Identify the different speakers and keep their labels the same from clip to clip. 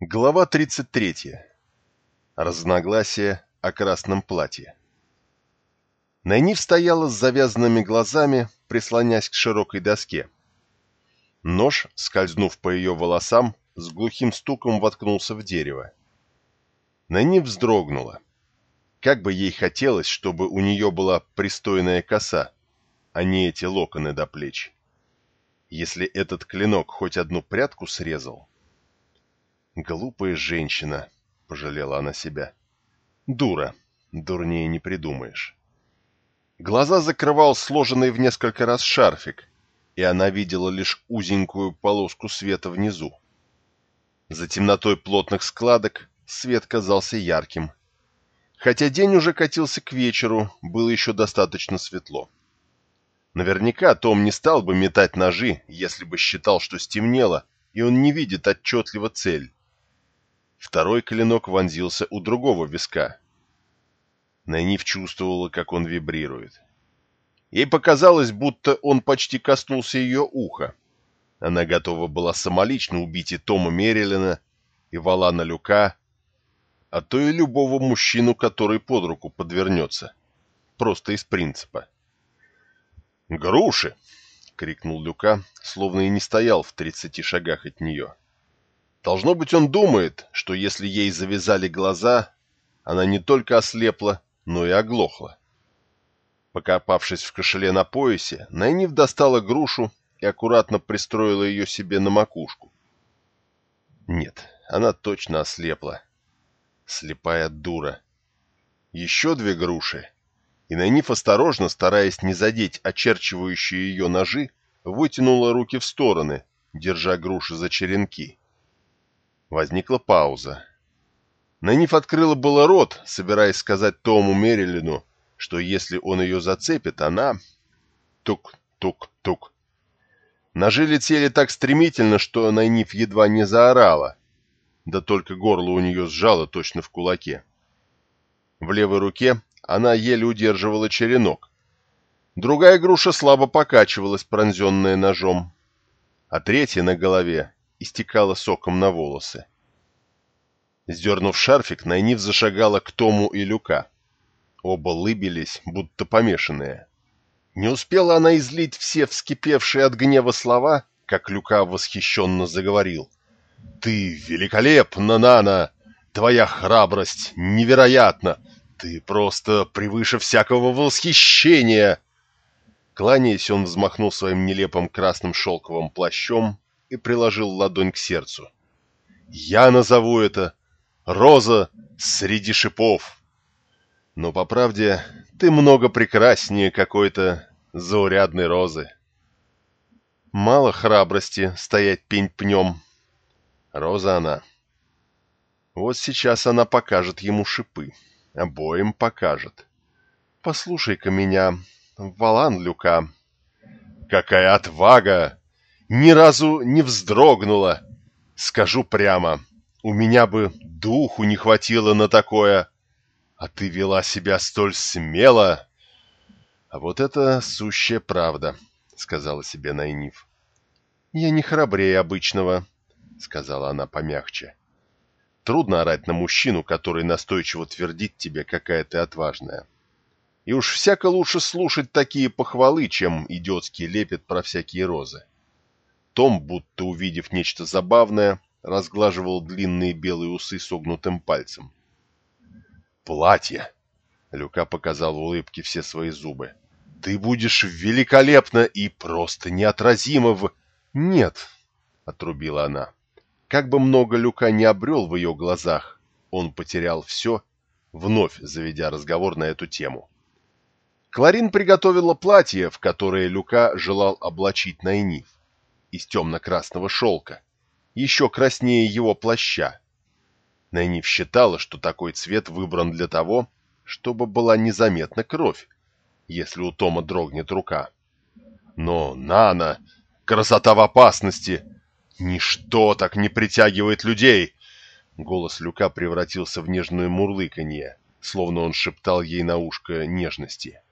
Speaker 1: Глава 33. Разногласия о красном платье. Найниф стояла с завязанными глазами, прислонясь к широкой доске. Нож, скользнув по ее волосам, с глухим стуком воткнулся в дерево. Найниф вздрогнула. Как бы ей хотелось, чтобы у нее была пристойная коса, а не эти локоны до плеч. Если этот клинок хоть одну прядку срезал... Глупая женщина, пожалела она себя. Дура, дурнее не придумаешь. Глаза закрывал сложенный в несколько раз шарфик, и она видела лишь узенькую полоску света внизу. За темнотой плотных складок свет казался ярким. Хотя день уже катился к вечеру, было еще достаточно светло. Наверняка Том не стал бы метать ножи, если бы считал, что стемнело, и он не видит отчетливо цель. Второй клинок вонзился у другого виска. Найниф чувствовала, как он вибрирует. Ей показалось, будто он почти коснулся ее уха. Она готова была самолично убить и Тома Мерилина, и Валана Люка, а то и любого мужчину, который под руку подвернется. Просто из принципа. «Груши!» — крикнул Люка, словно и не стоял в тридцати шагах от нее. Должно быть, он думает, что если ей завязали глаза, она не только ослепла, но и оглохла. Покопавшись в кошеле на поясе, Найниф достала грушу и аккуратно пристроила ее себе на макушку. Нет, она точно ослепла. Слепая дура. Еще две груши. И Найниф осторожно, стараясь не задеть очерчивающие ее ножи, вытянула руки в стороны, держа груши за черенки. Возникла пауза. Найниф открыла было рот, собираясь сказать Тому Мерилину, что если он ее зацепит, она... Тук-тук-тук. Ножи летели так стремительно, что Найниф едва не заорала, да только горло у нее сжало точно в кулаке. В левой руке она еле удерживала черенок. Другая груша слабо покачивалась, пронзенная ножом, а третья на голове истекала соком на волосы. Сдернув шарфик, Найниф зашагала к Тому и Люка. Оба лыбились, будто помешанные. Не успела она излить все вскипевшие от гнева слова, как Люка восхищенно заговорил. «Ты великолепна, Нана! Твоя храбрость невероятна! Ты просто превыше всякого восхищения!» Кланяясь, он взмахнул своим нелепым красным шелковым плащом и приложил ладонь к сердцу. «Я назову это роза среди шипов. Но, по правде, ты много прекраснее какой-то заурядной розы. Мало храбрости стоять пень-пнем. Роза она. Вот сейчас она покажет ему шипы. Обоим покажет. Послушай-ка меня, Валан Люка. Какая отвага! Ни разу не вздрогнула. Скажу прямо, у меня бы духу не хватило на такое. А ты вела себя столь смело. А вот это сущая правда, сказала себе Найниф. Я не храбрее обычного, сказала она помягче. Трудно орать на мужчину, который настойчиво твердит тебе, какая ты отважная. И уж всяко лучше слушать такие похвалы, чем идиотский лепет про всякие розы. Том, будто увидев нечто забавное, разглаживал длинные белые усы согнутым пальцем. «Платье!» — Люка показал в улыбке все свои зубы. «Ты будешь великолепно и просто неотразимо в...» «Нет!» — отрубила она. Как бы много Люка не обрел в ее глазах, он потерял все, вновь заведя разговор на эту тему. Кларин приготовила платье, в которое Люка желал облачить Найниф, из темно-красного шелка, еще краснее его плаща. Найниф считала, что такой цвет выбран для того, чтобы была незаметна кровь, если у Тома дрогнет рука. Но, Нана, красота в опасности! Ничто так не притягивает людей! Голос Люка превратился в нежное мурлыканье, словно он шептал ей на ушко нежности.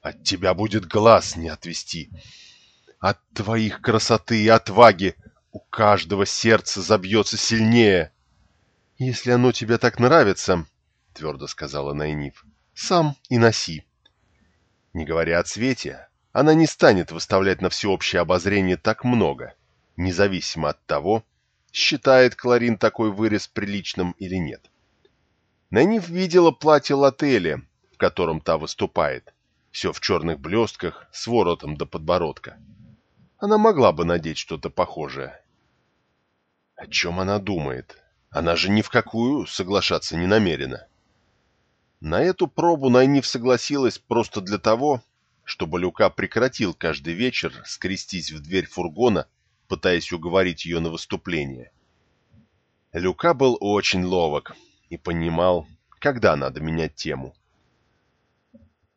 Speaker 1: «От тебя будет глаз не отвести! От твоих красоты и отваги у каждого сердце забьется сильнее. «Если оно тебе так нравится, — твердо сказала Найниф, — сам и носи». Не говоря о цвете, она не станет выставлять на всеобщее обозрение так много, независимо от того, считает Кларин такой вырез приличным или нет. Найниф видела платье Лотели, в котором та выступает, все в черных блестках, с воротом до подбородка. Она могла бы надеть что-то похожее. О чем она думает? Она же ни в какую соглашаться не намерена. На эту пробу Найниф согласилась просто для того, чтобы Люка прекратил каждый вечер скрестись в дверь фургона, пытаясь уговорить ее на выступление. Люка был очень ловок и понимал, когда надо менять тему.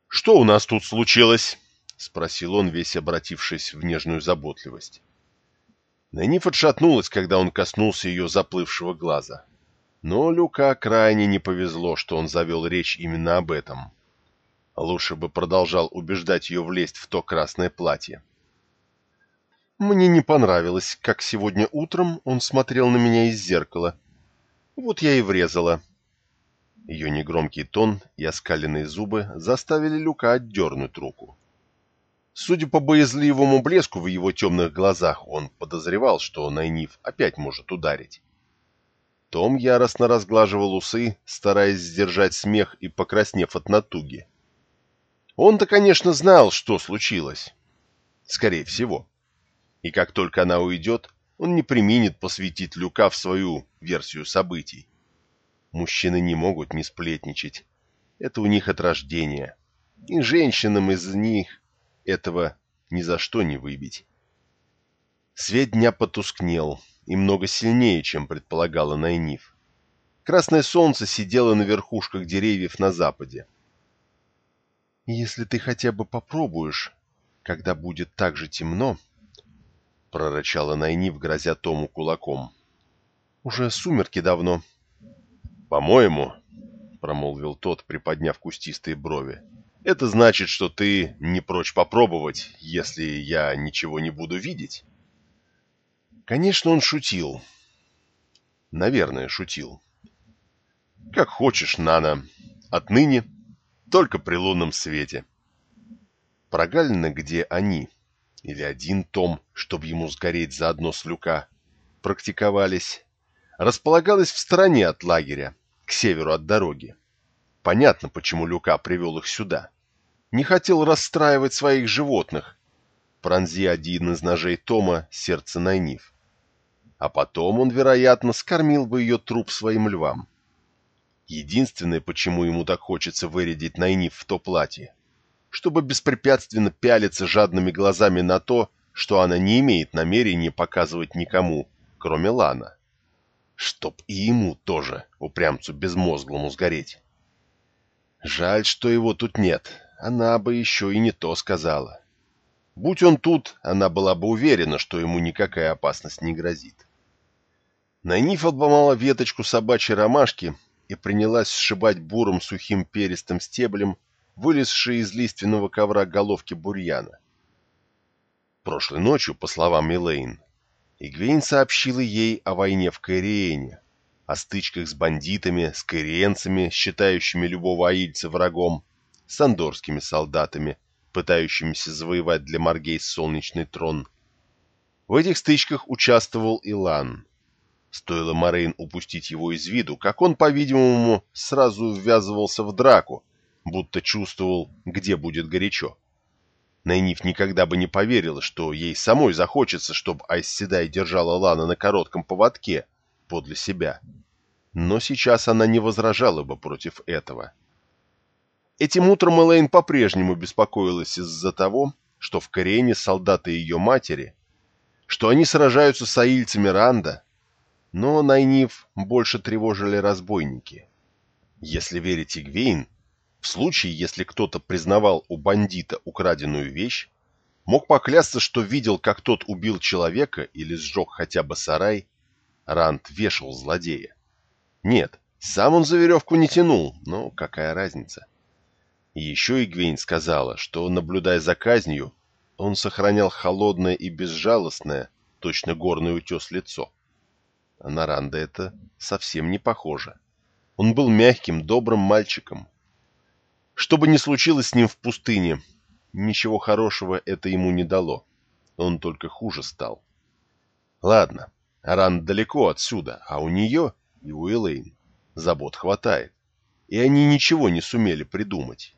Speaker 1: «Что у нас тут случилось?» — спросил он, весь обратившись в нежную заботливость. Найниф отшатнулась, когда он коснулся ее заплывшего глаза. Но Люка крайне не повезло, что он завел речь именно об этом. Лучше бы продолжал убеждать ее влезть в то красное платье. Мне не понравилось, как сегодня утром он смотрел на меня из зеркала. Вот я и врезала. Ее негромкий тон и оскаленные зубы заставили Люка отдернуть руку. Судя по боязливому блеску в его темных глазах, он подозревал, что Найниф опять может ударить. Том яростно разглаживал усы, стараясь сдержать смех и покраснев от натуги. Он-то, конечно, знал, что случилось. Скорее всего. И как только она уйдет, он не применит посвятить Люка в свою версию событий. Мужчины не могут не сплетничать. Это у них от рождения. И женщинам из них этого ни за что не выбить. Свет дня потускнел, и много сильнее, чем предполагала Найниф. Красное солнце сидело на верхушках деревьев на западе. «Если ты хотя бы попробуешь, когда будет так же темно», — прорычала Найниф, грозя Тому кулаком. «Уже сумерки давно». «По-моему», — промолвил тот, приподняв кустистые брови, это значит, что ты не прочь попробовать, если я ничего не буду видеть. Конечно, он шутил. Наверное, шутил. Как хочешь, Нана. Отныне только при лунном свете. Прогалина, где они, или один том, чтобы ему сгореть заодно с люка, практиковались, располагалась в стороне от лагеря, к северу от дороги. Понятно, почему Люка привел их сюда. Не хотел расстраивать своих животных. Пронзи один из ножей Тома сердце Найниф. А потом он, вероятно, скормил бы ее труп своим львам. Единственное, почему ему так хочется вырядить Найниф в то платье, чтобы беспрепятственно пялиться жадными глазами на то, что она не имеет намерения показывать никому, кроме Лана. Чтоб и ему тоже, упрямцу безмозглому, сгореть. Жаль, что его тут нет. Она бы еще и не то сказала. Будь он тут, она была бы уверена, что ему никакая опасность не грозит. Найниф обломала веточку собачьей ромашки и принялась сшибать бурым сухим перистым стеблем, вылезшие из лиственного ковра головки бурьяна. Прошлой ночью, по словам Элейн, Игвейн сообщила ей о войне в Каириене, о стычках с бандитами, с каириенцами, считающими любого аильца врагом, с андорскими солдатами, пытающимися завоевать для Маргейс солнечный трон. В этих стычках участвовал Илан. Стоило Морейн упустить его из виду, как он, по-видимому, сразу ввязывался в драку, будто чувствовал, где будет горячо. Найниф никогда бы не поверила, что ей самой захочется, чтобы Айсседай держала Лана на коротком поводке подле себя но сейчас она не возражала бы против этого. Этим утром Элейн по-прежнему беспокоилась из-за того, что в Корене солдаты ее матери, что они сражаются с аильцами Ранда, но Найниф больше тревожили разбойники. Если верить Игвейн, в случае, если кто-то признавал у бандита украденную вещь, мог поклясться, что видел, как тот убил человека или сжег хотя бы сарай, Ранд вешал злодея. Нет, сам он за веревку не тянул, но какая разница. Еще Игвейн сказала, что, наблюдая за казнью, он сохранял холодное и безжалостное, точно горный утес лицо. а на Ранда это совсем не похоже. Он был мягким, добрым мальчиком. Что бы ни случилось с ним в пустыне, ничего хорошего это ему не дало. Он только хуже стал. Ладно, Ранд далеко отсюда, а у нее и у Элейн забот хватает. И они ничего не сумели придумать.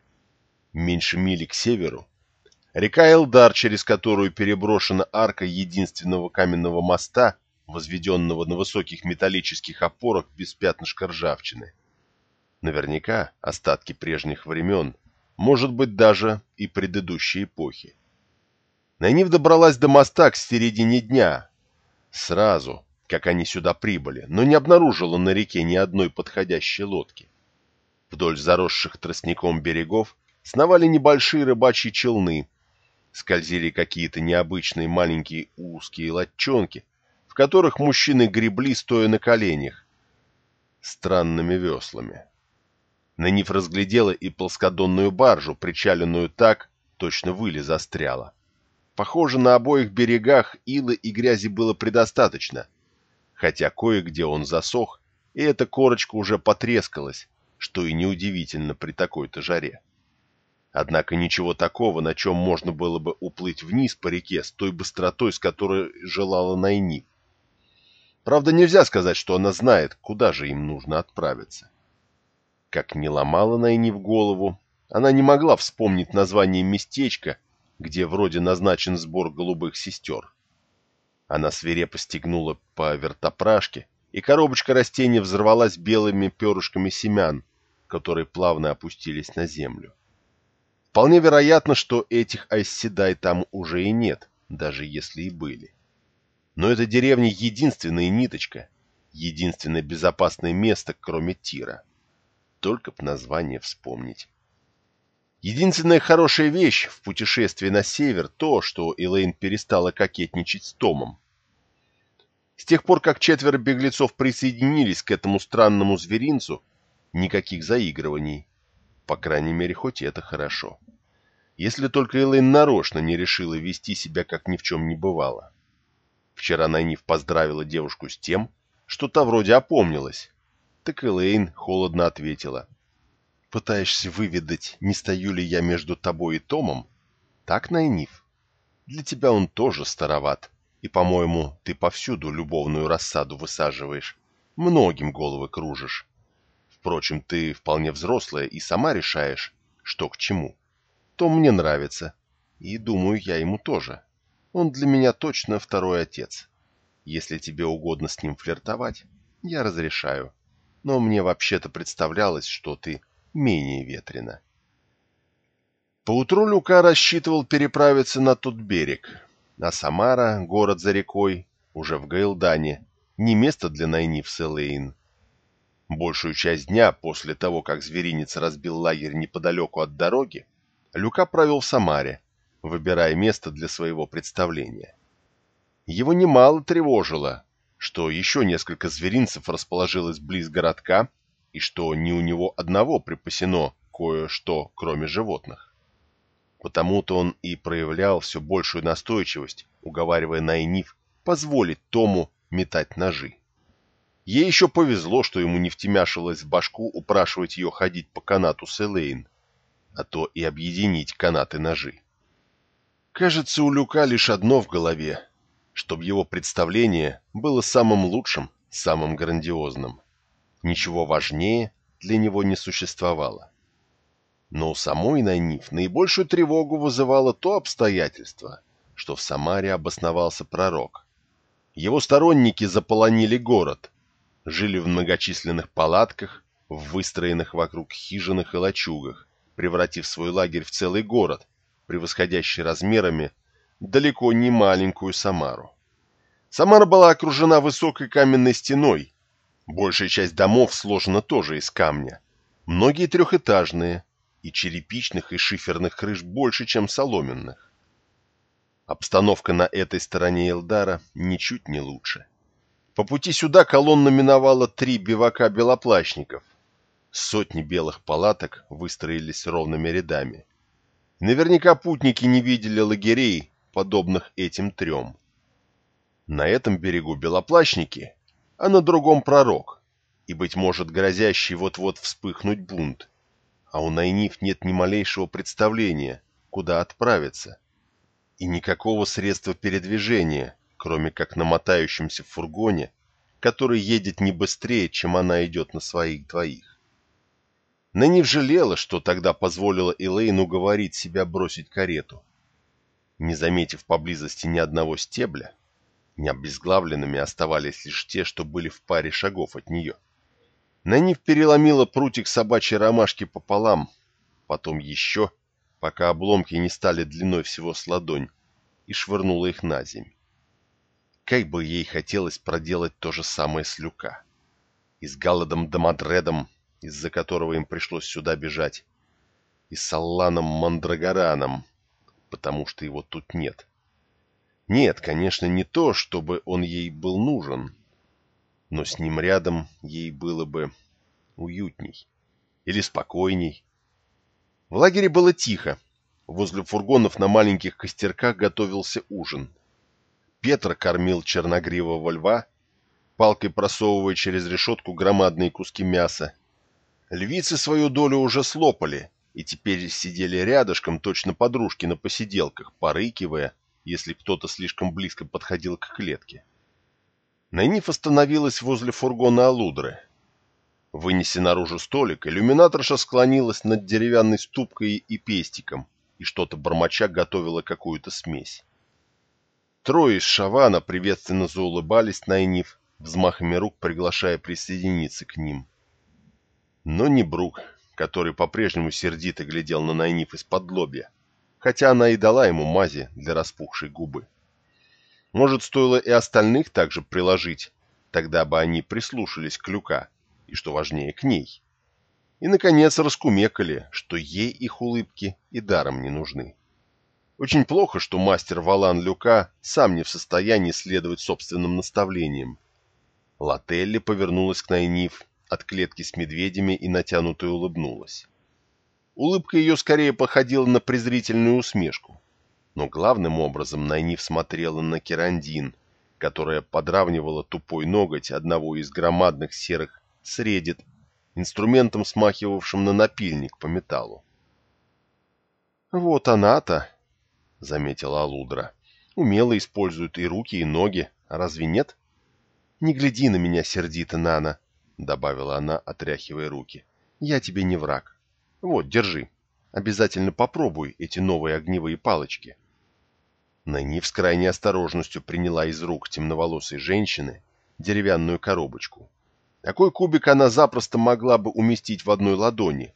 Speaker 1: Меньше мили к северу Река Элдар, через которую переброшена арка единственного каменного моста, возведенного на высоких металлических опорах без пятнышка ржавчины. Наверняка остатки прежних времен, может быть даже и предыдущей эпохи. Найниф добралась до моста к середине дня, сразу, как они сюда прибыли, но не обнаружила на реке ни одной подходящей лодки. Вдоль заросших тростником берегов сновали небольшие рыбачьи челны, скользили какие-то необычные маленькие узкие лодчонки, в которых мужчины гребли, стоя на коленях, странными веслами. Наниф разглядела и плоскодонную баржу, причаленную так, точно выли застряла. Похоже, на обоих берегах ила и грязи было предостаточно, хотя кое-где он засох, и эта корочка уже потрескалась, что и неудивительно при такой-то жаре. Однако ничего такого, на чем можно было бы уплыть вниз по реке с той быстротой, с которой желала Найни. Правда, нельзя сказать, что она знает, куда же им нужно отправиться. Как не ломала Найни в голову, она не могла вспомнить название местечка, где вроде назначен сбор голубых сестер. Она свирепо стегнула по вертопрашке, и коробочка растения взорвалась белыми перышками семян, которые плавно опустились на землю. Вполне вероятно, что этих айсседай там уже и нет, даже если и были. Но эта деревня единственная ниточка, единственное безопасное место, кроме Тира. Только б название вспомнить. Единственная хорошая вещь в путешествии на север то, что Элейн перестала кокетничать с Томом. С тех пор, как четверо беглецов присоединились к этому странному зверинцу, никаких заигрываний. По крайней мере, хоть это хорошо. Если только Элэйн нарочно не решила вести себя, как ни в чем не бывало. Вчера Найниф поздравила девушку с тем, что та вроде опомнилась. Так Элэйн холодно ответила. «Пытаешься выведать, не стою ли я между тобой и Томом? Так, Найниф? Для тебя он тоже староват, и, по-моему, ты повсюду любовную рассаду высаживаешь, многим головы кружишь. Впрочем, ты вполне взрослая и сама решаешь, что к чему. Том мне нравится. И, думаю, я ему тоже. Он для меня точно второй отец. Если тебе угодно с ним флиртовать, я разрешаю. Но мне вообще-то представлялось, что ты менее ветрена. Поутру Люка рассчитывал переправиться на тот берег. А Самара, город за рекой, уже в Гейлдане, не место для Найниф Селейн. Большую часть дня после того, как зверинец разбил лагерь неподалеку от дороги, Люка провел в Самаре, выбирая место для своего представления. Его немало тревожило, что еще несколько зверинцев расположилось близ городка и что не у него одного припасено кое-что, кроме животных. Потому-то он и проявлял все большую настойчивость, уговаривая Найниф позволить Тому метать ножи. Ей еще повезло, что ему не втемяшилось в башку упрашивать ее ходить по канату с Элейн, а то и объединить канаты-ножи. Кажется, у Люка лишь одно в голове, чтобы его представление было самым лучшим, самым грандиозным. Ничего важнее для него не существовало. Но у самой Найниф наибольшую тревогу вызывало то обстоятельство, что в Самаре обосновался пророк. Его сторонники заполонили город, жили в многочисленных палатках, в выстроенных вокруг хижинах и лачугах, превратив свой лагерь в целый город, превосходящий размерами далеко не маленькую Самару. Самара была окружена высокой каменной стеной. Большая часть домов сложена тоже из камня. Многие трехэтажные, и черепичных и шиферных крыш больше, чем соломенных. Обстановка на этой стороне Элдара ничуть не лучше. По пути сюда колонна миновала три бивака белоплащников, Сотни белых палаток выстроились ровными рядами. Наверняка путники не видели лагерей, подобных этим трем. На этом берегу белоплащники, а на другом пророк, и, быть может, грозящий вот-вот вспыхнуть бунт. А у Найниф нет ни малейшего представления, куда отправиться, и никакого средства передвижения, кроме как на мотающемся фургоне, который едет не быстрее, чем она идет на своих двоих. Найниф жалела, что тогда позволила Элейну говорить себя бросить карету. Не заметив поблизости ни одного стебля, необезглавленными оставались лишь те, что были в паре шагов от нее. Найниф переломила прутик собачьей ромашки пополам, потом еще, пока обломки не стали длиной всего с ладонь, и швырнула их на земь. Как бы ей хотелось проделать то же самое с Люка. И с Галладом Дамадредом, из-за которого им пришлось сюда бежать, и с Алланом Мандрагораном, потому что его тут нет. Нет, конечно, не то, чтобы он ей был нужен, но с ним рядом ей было бы уютней или спокойней. В лагере было тихо. Возле фургонов на маленьких костерках готовился ужин. Петр кормил черногривого льва, палкой просовывая через решетку громадные куски мяса. Львицы свою долю уже слопали и теперь сидели рядышком, точно подружки на посиделках, порыкивая, если кто-то слишком близко подходил к клетке. Найниф остановилась возле фургона Алудры. Вынеся наружу столик, иллюминаторша склонилась над деревянной ступкой и пестиком, и что-то бормоча готовила какую-то смесь. Трое из Шавана приветственно заулыбались Найниф, взмахами рук приглашая присоединиться к ним. Но не Брук, который по-прежнему сердито глядел на Найниф из-под лобья, хотя она и дала ему мази для распухшей губы. Может, стоило и остальных также приложить, тогда бы они прислушались к Люка, и, что важнее, к ней. И, наконец, раскумекали, что ей их улыбки и даром не нужны. Очень плохо, что мастер Валан Люка сам не в состоянии следовать собственным наставлениям. Лателли повернулась к Найниф от клетки с медведями и натянуто улыбнулась. Улыбка ее скорее походила на презрительную усмешку но главным образом Найниф смотрела на Керандин, которая подравнивала тупой ноготь одного из громадных серых средит, инструментом, смахивавшим на напильник по металлу. «Вот она-то», — заметила Алудра, — «умело использует и руки, и ноги, а разве нет?» «Не гляди на меня сердито, Нана», — добавила она, отряхивая руки. «Я тебе не враг. Вот, держи. Обязательно попробуй эти новые огневые палочки». Найниф с крайней осторожностью приняла из рук темноволосой женщины деревянную коробочку. Такой кубик она запросто могла бы уместить в одной ладони,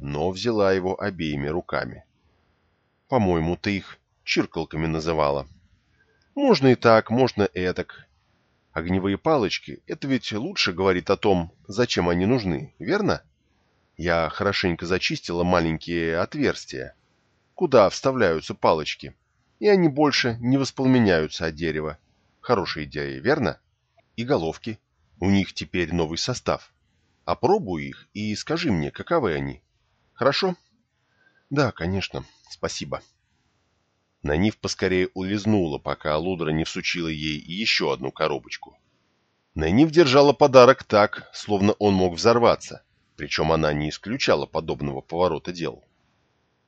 Speaker 1: но взяла его обеими руками. По-моему, ты их чиркалками называла. Можно и так, можно и этак. Огневые палочки — это ведь лучше говорит о том, зачем они нужны, верно? Я хорошенько зачистила маленькие отверстия, куда вставляются палочки — и они больше не воспламеняются от дерева. Хорошая идея, верно? И головки. У них теперь новый состав. Опробуй их и скажи мне, каковы они. Хорошо? Да, конечно. Спасибо. Нанив поскорее улизнула, пока Алудра не всучила ей еще одну коробочку. Нанив держала подарок так, словно он мог взорваться, причем она не исключала подобного поворота дел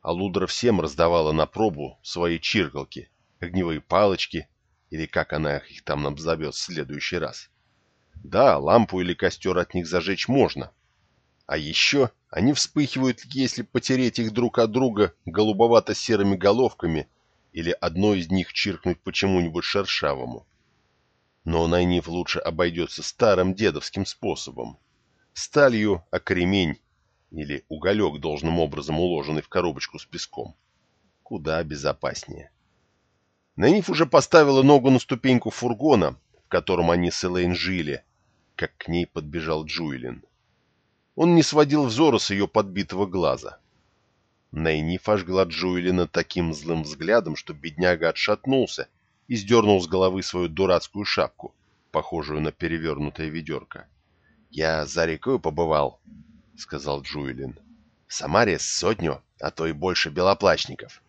Speaker 1: а Лудра всем раздавала на пробу свои чиркалки, огневые палочки, или как она их там назовет в следующий раз. Да, лампу или костер от них зажечь можно. А еще они вспыхивают, если потереть их друг от друга голубовато-серыми головками или одной из них чиркнуть почему-нибудь шершавому. Но Найниф лучше обойдется старым дедовским способом. Сталью о кремень или уголек, должным образом уложенный в коробочку с песком. Куда безопаснее. Наниф уже поставила ногу на ступеньку фургона, в котором они с Элейн жили, как к ней подбежал Джуэлин. Он не сводил взора с ее подбитого глаза. Найниф ожгла Джуэлина таким злым взглядом, что бедняга отшатнулся и сдернул с головы свою дурацкую шапку, похожую на перевернутое ведерко. «Я за рекой побывал», сказал Джуэлин. «В Самаре сотню, а то и больше белоплачников.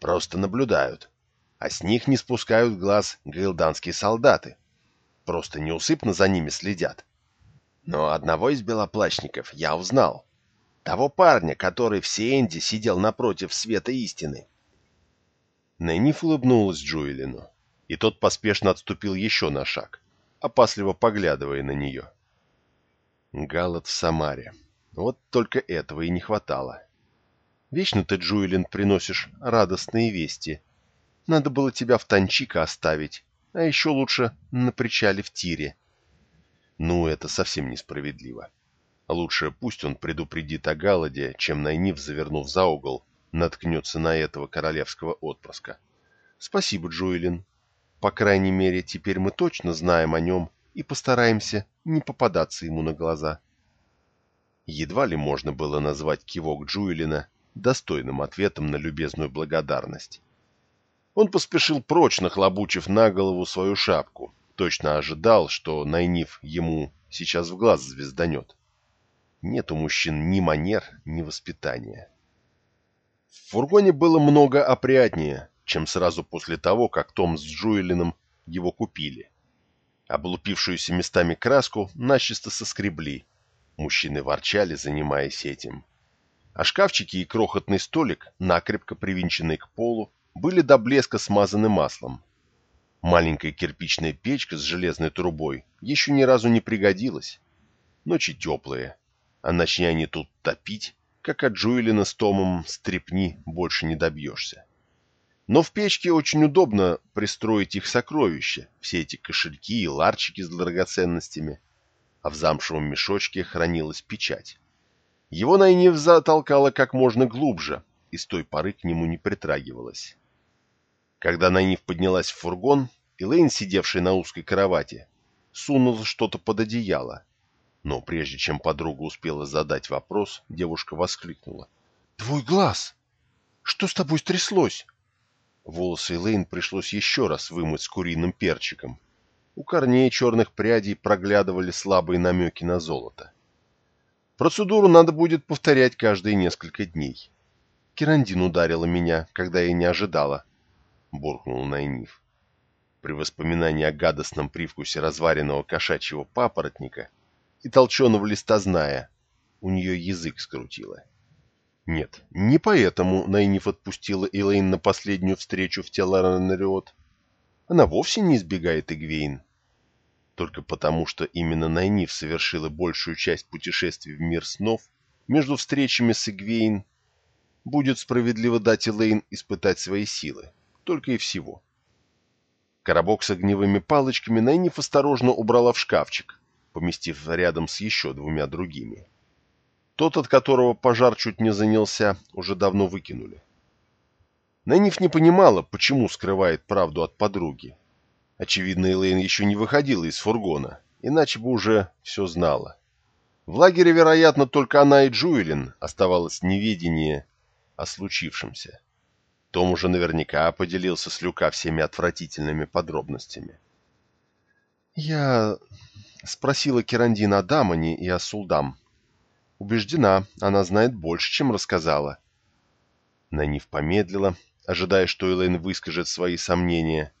Speaker 1: Просто наблюдают, а с них не спускают глаз грилданские солдаты. просто неусыпно за ними следят. Но одного из белоплащников я узнал. Того парня, который в Сиэнде сидел напротив света истины. Нэниф улыбнулась Джуэлину, и тот поспешно отступил еще на шаг, опасливо поглядывая на нее. Галат в Самаре. Вот только этого и не хватало. Вечно ты, Джуэлин, приносишь радостные вести. Надо было тебя в Танчика оставить, а еще лучше на причале в тире. Ну, это совсем несправедливо. Лучше пусть он предупредит о Галаде, чем Найниф, завернув за угол, наткнется на этого королевского отпрыска. Спасибо, Джуэлин. По крайней мере, теперь мы точно знаем о нем и постараемся не попадаться ему на глаза. Едва ли можно было назвать кивок Джуэлина достойным ответом на любезную благодарность. Он поспешил прочь, нахлобучив на голову свою шапку. Точно ожидал, что Найниф ему сейчас в глаз звезданет. Нет у мужчин ни манер, ни воспитания. В фургоне было много опрятнее, чем сразу после того, как Том с Джуэлином его купили. Облупившуюся местами краску начисто соскребли. Мужчины ворчали, занимаясь этим. А шкафчики и крохотный столик, накрепко привинченный к полу, были до блеска смазаны маслом. Маленькая кирпичная печка с железной трубой еще ни разу не пригодилась. Ночи теплые, а начни они тут топить, как от Джуэлина с Томом стрепни больше не добьешься. Но в печке очень удобно пристроить их сокровища, все эти кошельки и ларчики с драгоценностями, а в замшевом мешочке хранилась печать. Его Найниф затолкала как можно глубже, и с той поры к нему не притрагивалась. Когда Найниф поднялась в фургон, Элейн, сидевший на узкой кровати, сунул что-то под одеяло. Но прежде чем подруга успела задать вопрос, девушка воскликнула. «Твой глаз! Что с тобой стряслось?» Волосы Элейн пришлось еще раз вымыть с куриным перчиком. У корней черных прядей проглядывали слабые намеки на золото. Процедуру надо будет повторять каждые несколько дней. Керандин ударила меня, когда я не ожидала, — буркнул Найниф. При воспоминании о гадостном привкусе разваренного кошачьего папоротника и толченого листа зная, у нее язык скрутило. Нет, не поэтому Найниф отпустила Элейн на последнюю встречу в Теларанариот. Она вовсе не избегает Игвейн. Только потому, что именно Найниф совершила большую часть путешествий в мир снов, между встречами с Игвейн будет справедливо дать Элейн испытать свои силы только и всего. Коробок с огневыми палочками Найниф осторожно убрала в шкафчик, поместив рядом с еще двумя другими. Тот, от которого пожар чуть не занялся, уже давно выкинули. Найниф не понимала, почему скрывает правду от подруги. Очевидно, Элейн еще не выходила из фургона, иначе бы уже все знала. В лагере, вероятно, только она и Джуэлин оставалось неведение о случившемся. Том уже наверняка поделился с Люка всеми отвратительными подробностями. «Я спросила Керандина о Дамане и о Сулдам. Убеждена, она знает больше, чем рассказала». Нанив помедлила, ожидая, что Элэйн выскажет свои сомнения.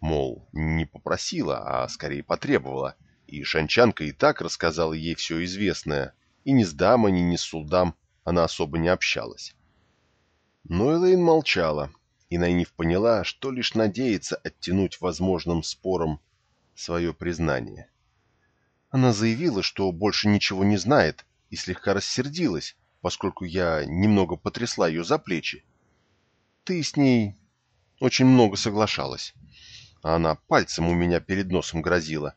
Speaker 1: Мол, не попросила, а скорее потребовала, и Шанчанка и так рассказала ей все известное, и ни с Дамани, ни с Сулдам она особо не общалась. Но Элэйн молчала, и Найниф поняла, что лишь надеется оттянуть возможным спором свое признание. Она заявила, что больше ничего не знает, и слегка рассердилась, поскольку я немного потрясла ее за плечи. Ты с ней очень много соглашалась, а она пальцем у меня перед носом грозила.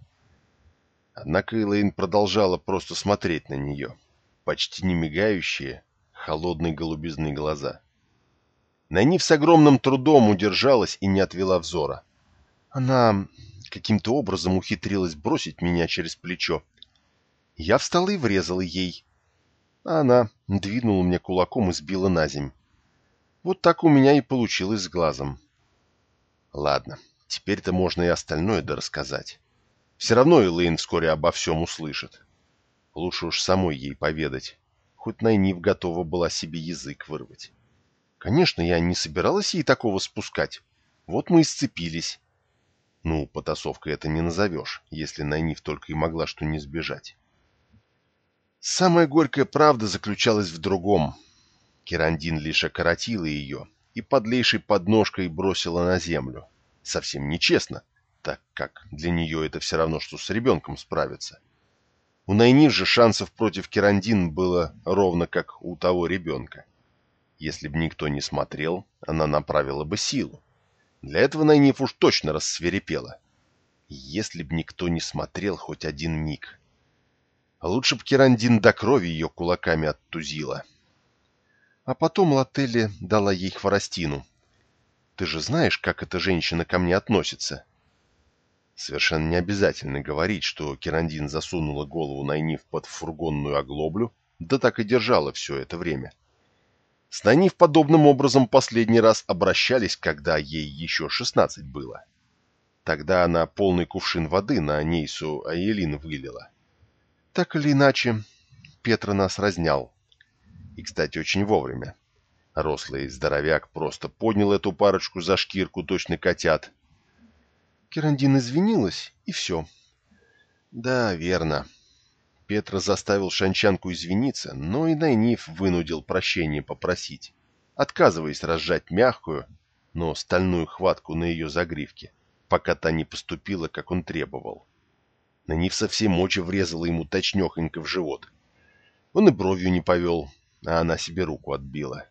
Speaker 1: Однако Элэйн продолжала просто смотреть на нее, почти не мигающие, холодные голубизны глаза. Найниф с огромным трудом удержалась и не отвела взора. Она каким-то образом ухитрилась бросить меня через плечо. Я встала и врезала ей. А она двинула мне кулаком и сбила на земь. Вот так у меня и получилось с глазом. Ладно, теперь-то можно и остальное дорассказать. Все равно Элэйн вскоре обо всем услышит. Лучше уж самой ей поведать. Хоть Найниф готова была себе язык вырвать. Конечно, я не собиралась ей такого спускать. Вот мы и сцепились. Ну, потасовкой это не назовешь, если Найниф только и могла что не сбежать. Самая горькая правда заключалась в другом. Керандин лишь окоротила ее и подлейшей подножкой бросила на землю. Совсем нечестно, так как для нее это все равно, что с ребенком справиться. У Найниф же шансов против Керандин было ровно как у того ребенка. Если бы никто не смотрел, она направила бы силу. Для этого Найниф уж точно рассверепела. Если б никто не смотрел хоть один миг. Лучше б Керандин до крови ее кулаками оттузила. А потом Лателли дала ей хворостину. Ты же знаешь, как эта женщина ко мне относится? Совершенно не обязательно говорить, что Керандин засунула голову Найниф под фургонную оглоблю, да так и держала все это время. С Найниф подобным образом последний раз обращались, когда ей еще шестнадцать было. Тогда она полный кувшин воды на Нейсу Аелин вылила. Так или иначе, Петра нас разнял. И, кстати, очень вовремя. Рослый здоровяк просто поднял эту парочку за шкирку точно котят Керандин извинилась, и все. Да, верно. Петра заставил Шанчанку извиниться, но и Найниф вынудил прощения попросить, отказываясь разжать мягкую, но стальную хватку на ее загривке, пока та не поступила, как он требовал. Найниф со всей мочи врезала ему точнехонько в живот. Он и бровью не повел, а она себе руку отбила.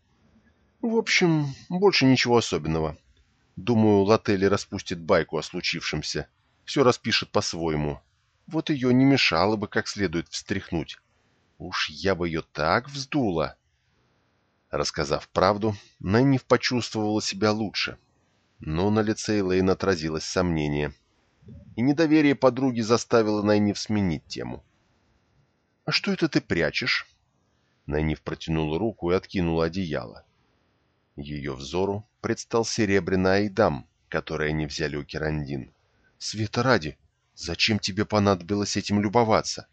Speaker 1: В общем, больше ничего особенного. Думаю, Лателли распустит байку о случившемся. Все распишет по-своему. Вот ее не мешало бы как следует встряхнуть. Уж я бы ее так вздула. Рассказав правду, Нэннив почувствовала себя лучше. Но на лице Элейн отразилось сомнение. И недоверие подруги заставило Найниф сменить тему. «А что это ты прячешь?» Найниф протянула руку и откинула одеяло. Ее взору предстал серебряный айдам, который они взяли у Керандин. «Света ради, зачем тебе понадобилось этим любоваться?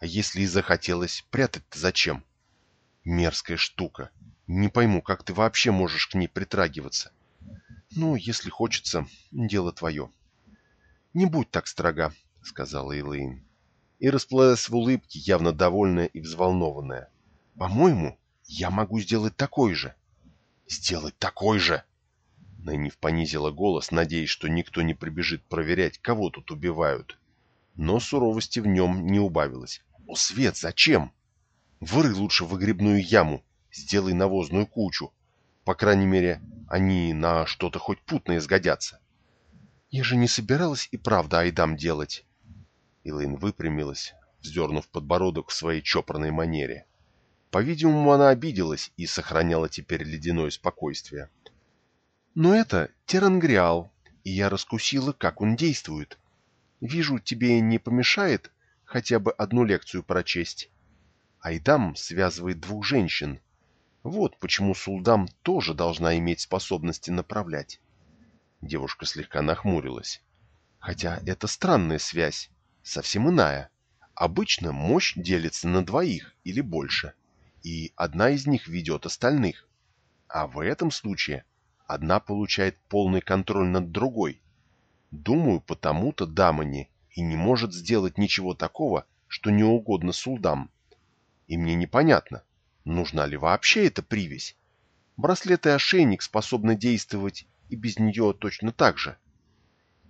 Speaker 1: А если и захотелось, прятать-то зачем? Мерзкая штука. Не пойму, как ты вообще можешь к ней притрагиваться. Ну, если хочется, дело твое». «Не будь так строга», — сказала Элэйн. И расплылась в улыбке, явно довольная и взволнованная. «По-моему, я могу сделать такой же» сделать такой же!» Найниф понизила голос, надеясь, что никто не прибежит проверять, кого тут убивают. Но суровости в нем не убавилось. «О, Свет, зачем? Выры лучше выгребную яму, сделай навозную кучу. По крайней мере, они на что-то хоть путное сгодятся». «Я же не собиралась и правда Айдам делать». Илайн выпрямилась, вздернув подбородок в своей чопорной манере. По-видимому, она обиделась и сохраняла теперь ледяное спокойствие. Но это Терангриал, и я раскусила, как он действует. Вижу, тебе не помешает хотя бы одну лекцию прочесть. Айдам связывает двух женщин. Вот почему Сулдам тоже должна иметь способности направлять. Девушка слегка нахмурилась. Хотя это странная связь, совсем иная. Обычно мощь делится на двоих или больше и одна из них ведет остальных. А в этом случае одна получает полный контроль над другой. Думаю, потому-то Дамани и не может сделать ничего такого, что не угодно Сулдам. И мне непонятно, нужна ли вообще эта привязь. Браслет и ошейник способны действовать и без нее точно так же.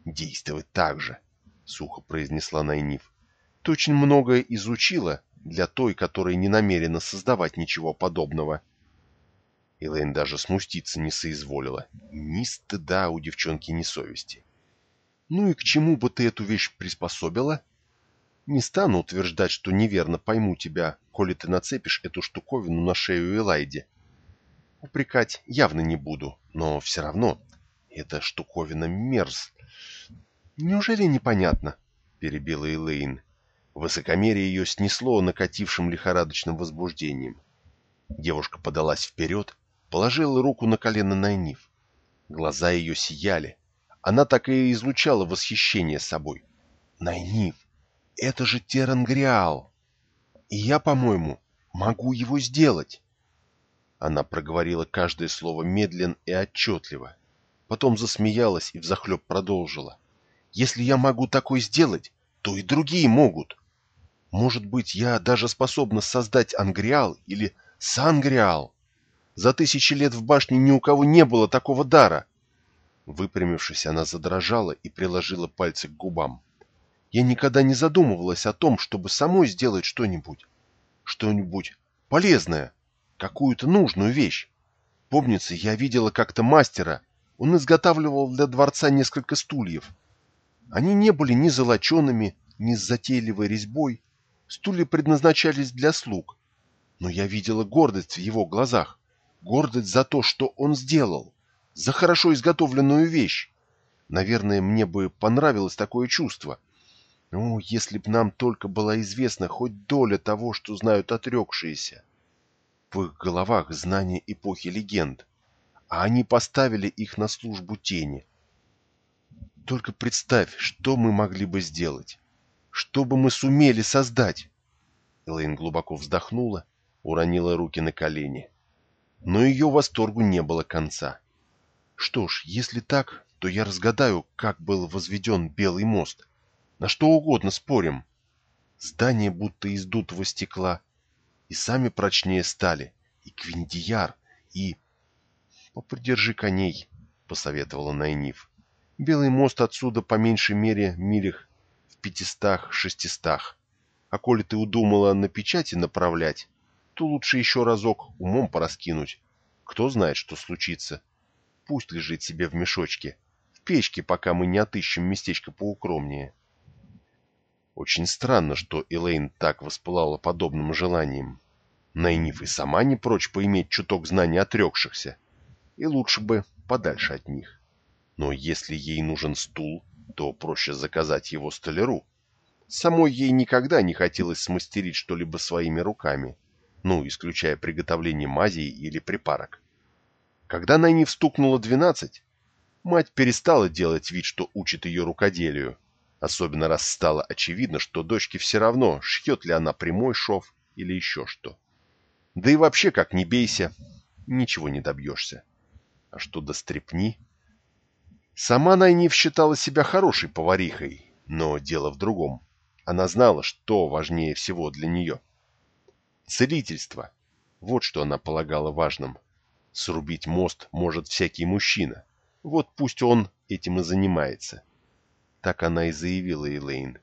Speaker 1: «Действовать так же», — сухо произнесла Найниф. «Ты очень многое изучила для той, которая не намерена создавать ничего подобного. Элэйн даже смуститься не соизволила. Ни стыда у девчонки, ни совести. «Ну и к чему бы ты эту вещь приспособила?» «Не стану утверждать, что неверно пойму тебя, коли ты нацепишь эту штуковину на шею Элайде. Упрекать явно не буду, но все равно эта штуковина мерз...» «Неужели непонятно?» — перебила Элэйн. Высокомерие ее снесло накатившим лихорадочным возбуждением. Девушка подалась вперед, положила руку на колено Найниф. Глаза ее сияли. Она так и излучала восхищение собой. «Найниф, это же Терангриал! И я, по-моему, могу его сделать!» Она проговорила каждое слово медленно и отчетливо. Потом засмеялась и взахлеб продолжила.
Speaker 2: Если я могу такое сделать, то и другие могут. Может быть, я даже способна создать ангриал или сангриал. За тысячи лет в башне ни у кого не было такого дара. Выпрямившись, она задрожала и приложила пальцы к губам. Я никогда не задумывалась о том, чтобы самой сделать что-нибудь. Что-нибудь полезное, какую-то нужную вещь. Помнится, я видела как-то мастера. Он изготавливал для дворца несколько стульев. Они не были ни золочеными, ни с затейливой резьбой. Стулья предназначались для слуг. Но я видела гордость в его глазах. Гордость за то, что он сделал. За хорошо изготовленную вещь. Наверное, мне бы понравилось такое чувство. О, если б нам только была известна хоть доля того, что знают отрекшиеся. В их головах знания эпохи легенд, а они поставили их на службу тени. Только представь, что мы могли бы сделать. Что бы мы сумели создать? Элэйн глубоко вздохнула, уронила руки на колени. Но ее восторгу не было конца. Что ж, если так, то я разгадаю, как был возведен Белый мост. На что угодно спорим. Здание будто из дутого стекла, и сами прочнее стали, и Квиндияр, и... — Попридержи коней, — посоветовала Найниф. Белый мост отсюда по меньшей мере милях пятистах-шестистах. А коли ты удумала на печати направлять, то лучше еще разок умом пораскинуть. Кто знает, что случится. Пусть лежит себе в мешочке, в печке, пока мы не отыщем местечко поукромнее. Очень странно, что Элейн так воспылала подобным желанием. Найниф и сама не прочь поиметь чуток знаний отрекшихся, и лучше бы подальше от них. Но если ей нужен стул, то проще заказать его столяру. Самой ей никогда не хотелось смастерить что-либо своими руками, ну, исключая приготовление мазей или припарок. Когда Найниф стукнуло двенадцать, мать перестала делать вид, что учит ее рукоделию, особенно раз стало очевидно, что дочке все равно, шьет ли она прямой шов или еще что. Да и вообще, как не бейся, ничего не добьешься. А что до стрепни? Сама Найниф считала себя хорошей поварихой, но дело в другом. Она знала, что важнее всего для нее. Целительство. Вот что она полагала важным. Срубить мост может всякий мужчина. Вот пусть он этим и занимается. Так она и заявила Элейн.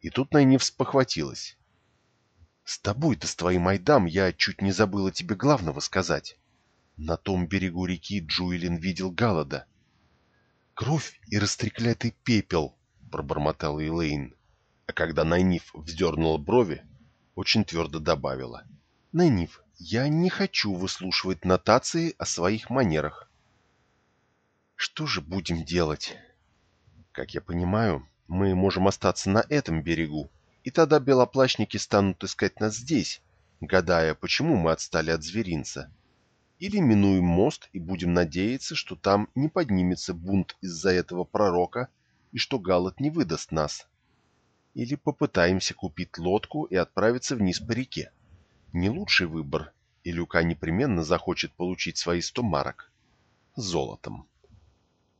Speaker 2: И тут Найниф спохватилась. «С тобой-то, с твоим Айдам, я чуть не забыла тебе главного сказать. На том берегу реки Джуэлин видел Галада. «Кровь и растреклятый пепел», — пробормотала Элейн. А когда Найниф вздернула брови, очень твердо добавила. «Найниф, я не хочу выслушивать нотации о своих манерах». «Что же будем делать?» «Как я понимаю, мы можем остаться на этом берегу, и тогда белоплащники станут искать нас здесь, гадая, почему мы отстали от зверинца. Или минуем мост и будем надеяться, что там не поднимется бунт из-за этого пророка и что Галат не выдаст нас. Или попытаемся купить лодку и отправиться вниз по реке. Не лучший выбор, и Люка непременно захочет получить свои сто марок. Золотом.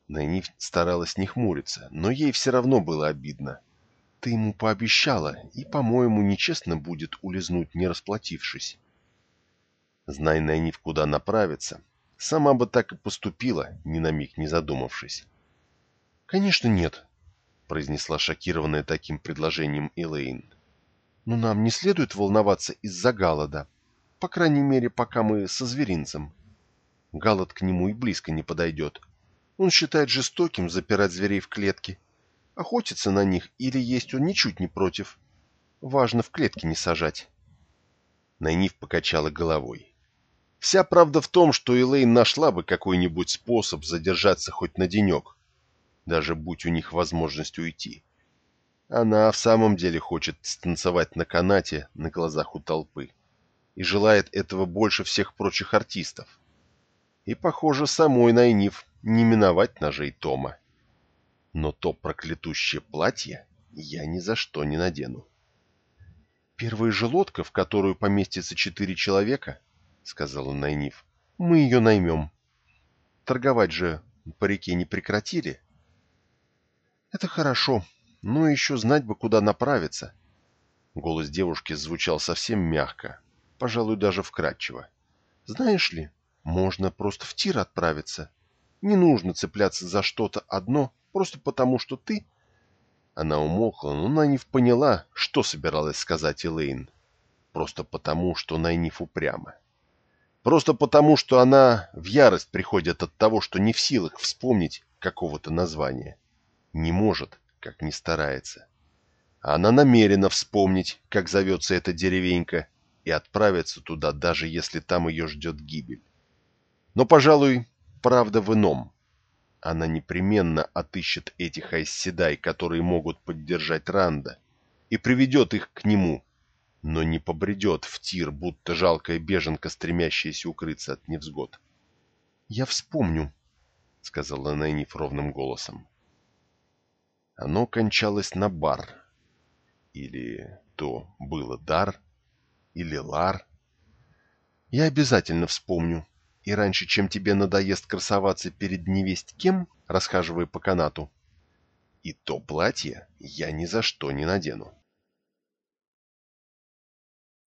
Speaker 2: Найниф старалась не хмуриться, но ей все равно было обидно. Ты ему пообещала, и, по-моему, нечестно будет улизнуть, не расплатившись. Знай Найниф, куда направиться, сама бы так и поступила, ни на миг не задумавшись. — Конечно, нет, — произнесла шокированная таким предложением Элейн. — Но нам не следует волноваться из-за Галада, по крайней мере, пока мы со зверинцем. Галад к нему и близко не подойдет. Он считает жестоким запирать зверей в клетке. Охотиться на них или есть он ничуть не против. Важно в клетке не сажать. Найниф покачала головой. Вся правда в том, что Элейн нашла бы какой-нибудь способ задержаться хоть на денек, даже будь у них возможность уйти. Она в самом деле хочет станцевать на канате на глазах у толпы и желает этого больше всех прочих артистов. И, похоже, самой Найниф не миновать ножей Тома. Но то проклятущее платье я ни за что не надену. Первая же лодка, в которую поместится четыре человека, сказала Найниф. Мы ее наймем. Торговать же по реке не прекратили. Это хорошо, но еще знать бы, куда направиться. Голос девушки звучал совсем мягко, пожалуй, даже вкрадчиво. Знаешь ли, можно просто в тир отправиться. Не нужно цепляться за что-то одно, просто потому что ты... Она умолкла, но Найниф поняла, что собиралась сказать Элейн. Просто потому, что Найниф упряма. Просто потому, что она в ярость приходит от того, что не в силах вспомнить какого-то названия. Не может, как не старается. Она намерена вспомнить, как зовется эта деревенька, и отправиться туда, даже если там ее ждет гибель. Но, пожалуй, правда в ином. Она непременно отыщет этих айсседай, которые могут поддержать Ранда, и приведет их к нему, но не побредет в тир, будто жалкая беженка, стремящаяся укрыться от невзгод. — Я вспомню, — сказала Найниф ровным голосом. Оно кончалось на бар. Или то было дар, или лар. Я обязательно вспомню, и раньше, чем тебе надоест красоваться перед невесть кем, расхаживая по канату, и то платье я ни за что не надену.